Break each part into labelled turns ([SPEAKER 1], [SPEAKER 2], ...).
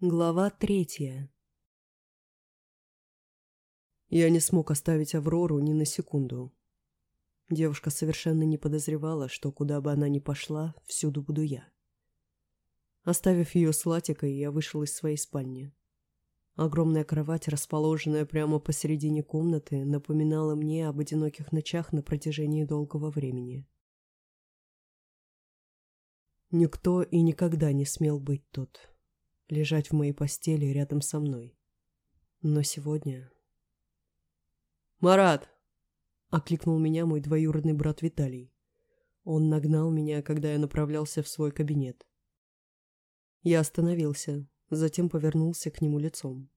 [SPEAKER 1] Глава третья Я не смог оставить Аврору ни на секунду. Девушка совершенно не подозревала, что куда бы она ни пошла, всюду буду я. Оставив ее с Латикой, я вышел из своей спальни. Огромная кровать, расположенная прямо посередине комнаты, напоминала мне об одиноких ночах на протяжении долгого времени. Никто и никогда не смел быть тут, лежать в моей постели рядом со мной. Но сегодня... «Марат!» — окликнул меня мой двоюродный брат Виталий. Он нагнал меня, когда я направлялся в свой кабинет. Я остановился, затем повернулся к нему лицом.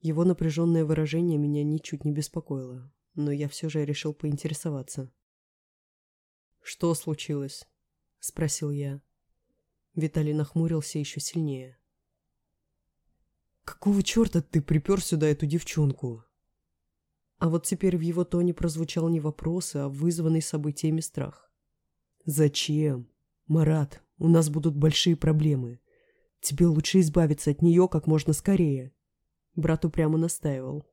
[SPEAKER 1] Его напряженное выражение меня ничуть не беспокоило, но я все же решил поинтересоваться. «Что случилось?» — спросил я. Виталий нахмурился еще сильнее. «Какого черта ты припер сюда эту девчонку?» А вот теперь в его тоне прозвучал не вопрос, а вызванный событиями страх. «Зачем? Марат, у нас будут большие проблемы. Тебе лучше избавиться от нее как можно скорее». Брат упрямо настаивал.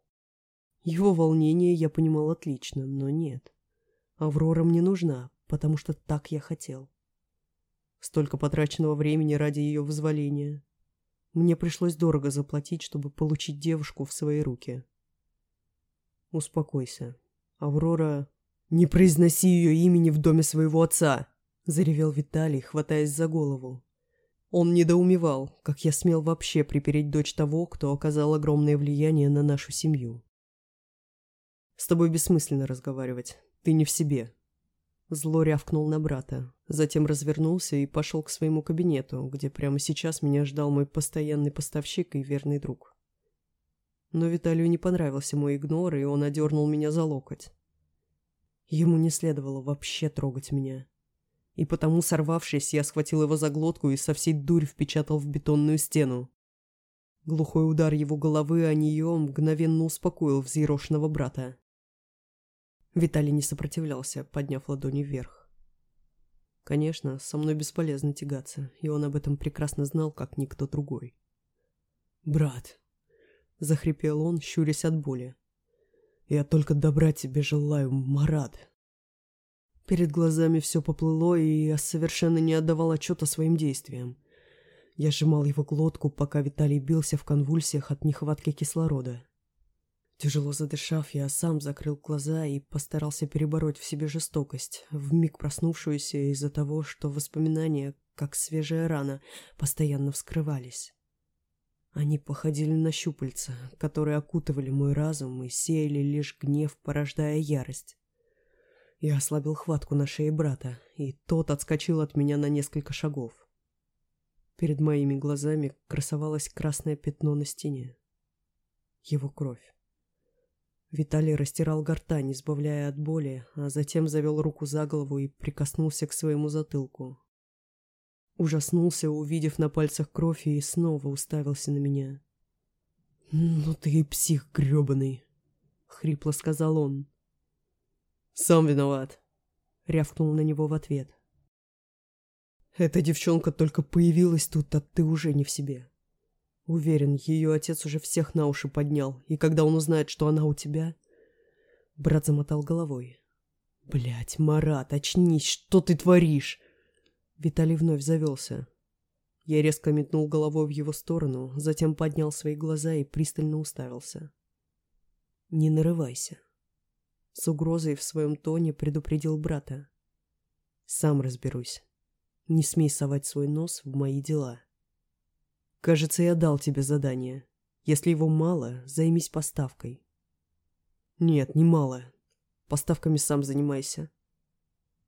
[SPEAKER 1] Его волнение я понимал отлично, но нет. Аврора мне нужна, потому что так я хотел. Столько потраченного времени ради ее вызволения. Мне пришлось дорого заплатить, чтобы получить девушку в свои руки. Успокойся. Аврора... «Не произноси ее имени в доме своего отца!» — заревел Виталий, хватаясь за голову. Он недоумевал, как я смел вообще припереть дочь того, кто оказал огромное влияние на нашу семью. «С тобой бессмысленно разговаривать. Ты не в себе». Зло рявкнул на брата, затем развернулся и пошел к своему кабинету, где прямо сейчас меня ждал мой постоянный поставщик и верный друг. Но Виталию не понравился мой игнор, и он одернул меня за локоть. Ему не следовало вообще трогать меня. И потому, сорвавшись, я схватил его за глотку и со всей дурь впечатал в бетонную стену. Глухой удар его головы о нее мгновенно успокоил взъерошенного брата. Виталий не сопротивлялся, подняв ладони вверх. Конечно, со мной бесполезно тягаться, и он об этом прекрасно знал, как никто другой. «Брат, — захрипел он, щурясь от боли. «Я только добра тебе желаю, Марат». Перед глазами все поплыло, и я совершенно не отдавал отчета своим действиям. Я сжимал его глотку, пока Виталий бился в конвульсиях от нехватки кислорода. Тяжело задышав, я сам закрыл глаза и постарался перебороть в себе жестокость, вмиг проснувшуюся из-за того, что воспоминания, как свежая рана, постоянно вскрывались. Они походили на щупальца, которые окутывали мой разум и сеяли лишь гнев, порождая ярость. Я ослабил хватку на шее брата, и тот отскочил от меня на несколько шагов. Перед моими глазами красовалось красное пятно на стене. Его кровь. Виталий растирал гортань, избавляя от боли, а затем завел руку за голову и прикоснулся к своему затылку, Ужаснулся, увидев на пальцах кровь, и снова уставился на меня. «Ну ты и псих грёбаный!» — хрипло сказал он. «Сам виноват!» — рявкнул на него в ответ. «Эта девчонка только появилась тут, а ты уже не в себе. Уверен, ее отец уже всех на уши поднял, и когда он узнает, что она у тебя...» Брат замотал головой. Блять, Марат, очнись, что ты творишь? Виталий вновь завелся. Я резко метнул головой в его сторону, затем поднял свои глаза и пристально уставился. «Не нарывайся». С угрозой в своем тоне предупредил брата. «Сам разберусь. Не смей совать свой нос в мои дела. Кажется, я дал тебе задание. Если его мало, займись поставкой». «Нет, не мало. Поставками сам занимайся.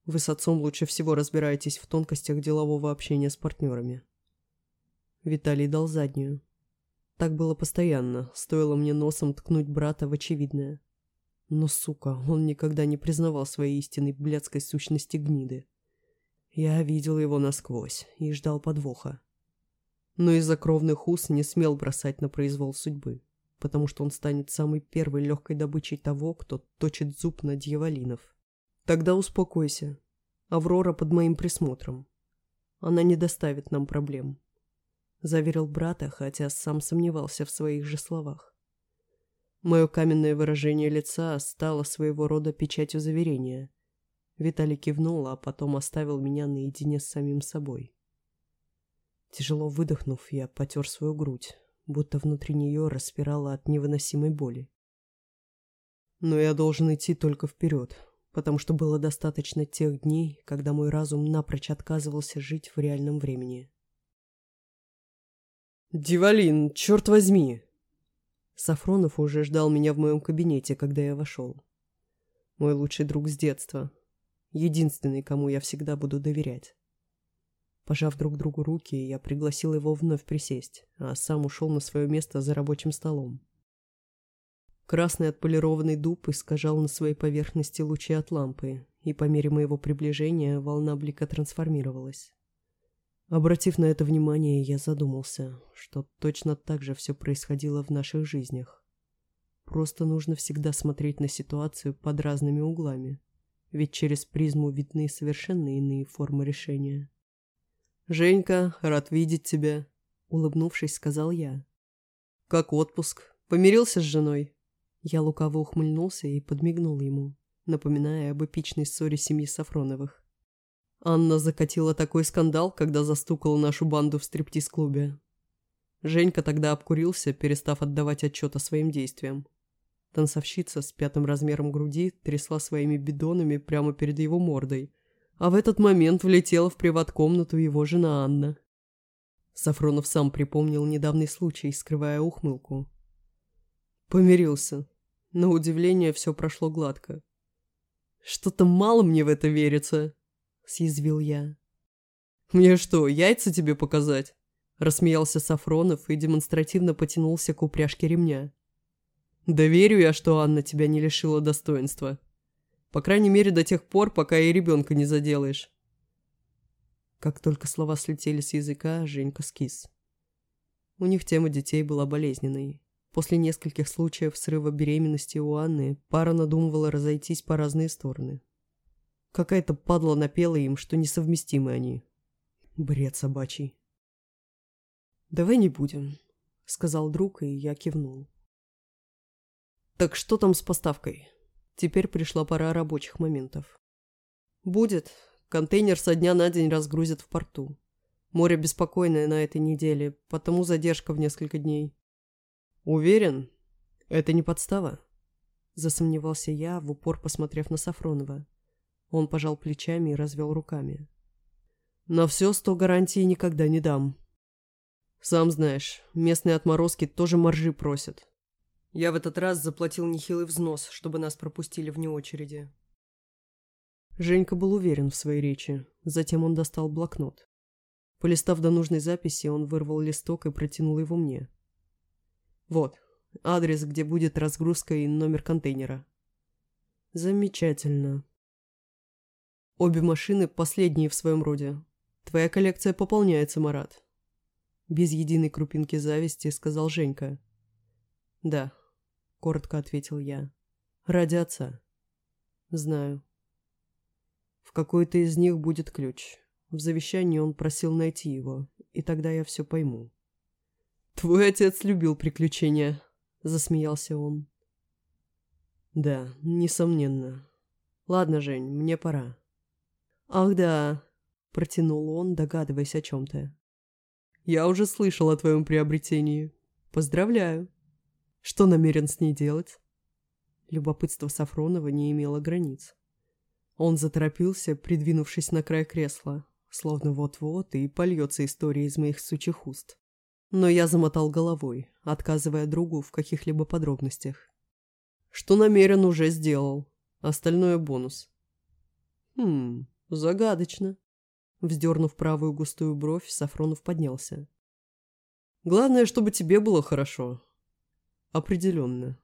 [SPEAKER 1] Вы с отцом лучше всего разбираетесь в тонкостях делового общения с партнерами. Виталий дал заднюю. Так было постоянно, стоило мне носом ткнуть брата в очевидное. Но, сука, он никогда не признавал своей истинной блядской сущности гниды. Я видел его насквозь и ждал подвоха. Но из-за кровных уз не смел бросать на произвол судьбы, потому что он станет самой первой легкой добычей того, кто точит зуб на дьяволинов. Тогда успокойся. Аврора под моим присмотром. Она не доставит нам проблем. — заверил брата, хотя сам сомневался в своих же словах. Мое каменное выражение лица стало своего рода печатью заверения. Виталий кивнул, а потом оставил меня наедине с самим собой. Тяжело выдохнув, я потер свою грудь, будто внутри нее распирала от невыносимой боли. Но я должен идти только вперед, потому что было достаточно тех дней, когда мой разум напрочь отказывался жить в реальном времени. «Дивалин, черт возьми!» Сафронов уже ждал меня в моем кабинете, когда я вошел. Мой лучший друг с детства. Единственный, кому я всегда буду доверять. Пожав друг другу руки, я пригласил его вновь присесть, а сам ушел на свое место за рабочим столом. Красный отполированный дуб искажал на своей поверхности лучи от лампы, и по мере моего приближения волна блика трансформировалась. Обратив на это внимание, я задумался, что точно так же все происходило в наших жизнях. Просто нужно всегда смотреть на ситуацию под разными углами, ведь через призму видны совершенно иные формы решения. «Женька, рад видеть тебя», — улыбнувшись, сказал я. «Как отпуск? Помирился с женой?» Я лукаво ухмыльнулся и подмигнул ему, напоминая об эпичной ссоре семьи Сафроновых. Анна закатила такой скандал, когда застукала нашу банду в стриптиз-клубе. Женька тогда обкурился, перестав отдавать отчет о своим действиям. Танцовщица с пятым размером груди трясла своими бидонами прямо перед его мордой, а в этот момент влетела в приват-комнату его жена Анна. Сафронов сам припомнил недавний случай, скрывая ухмылку. Помирился. На удивление все прошло гладко. «Что-то мало мне в это верится», — съязвил я. «Мне что, яйца тебе показать?» — рассмеялся Сафронов и демонстративно потянулся к упряжке ремня. «Да верю я, что Анна тебя не лишила достоинства. По крайней мере, до тех пор, пока и ребенка не заделаешь». Как только слова слетели с языка, Женька скис. У них тема детей была болезненной. После нескольких случаев срыва беременности у Анны пара надумывала разойтись по разные стороны. Какая-то падла напела им, что несовместимы они. Бред собачий. «Давай не будем», — сказал друг, и я кивнул. «Так что там с поставкой?» Теперь пришла пора рабочих моментов. «Будет. Контейнер со дня на день разгрузят в порту. Море беспокойное на этой неделе, потому задержка в несколько дней». «Уверен? Это не подстава?» Засомневался я, в упор посмотрев на Сафронова. Он пожал плечами и развел руками. «На все сто гарантий никогда не дам. Сам знаешь, местные отморозки тоже маржи просят. Я в этот раз заплатил нехилый взнос, чтобы нас пропустили вне очереди». Женька был уверен в своей речи. Затем он достал блокнот. Полистав до нужной записи, он вырвал листок и протянул его мне. «Вот, адрес, где будет разгрузка и номер контейнера». «Замечательно», Обе машины последние в своем роде. Твоя коллекция пополняется, Марат. Без единой крупинки зависти сказал Женька. Да, коротко ответил я. Ради отца. Знаю. В какой-то из них будет ключ. В завещании он просил найти его, и тогда я все пойму. Твой отец любил приключения, засмеялся он. Да, несомненно. Ладно, Жень, мне пора. «Ах да», — протянул он, догадываясь о чем-то. «Я уже слышал о твоем приобретении. Поздравляю. Что намерен с ней делать?» Любопытство Сафронова не имело границ. Он заторопился, придвинувшись на край кресла, словно вот-вот и польется история из моих сучих уст. Но я замотал головой, отказывая другу в каких-либо подробностях. Что намерен, уже сделал. Остальное бонус. Хм, Загадочно. Вздернув правую густую бровь, Сафронов поднялся. Главное, чтобы тебе было хорошо. Определенно.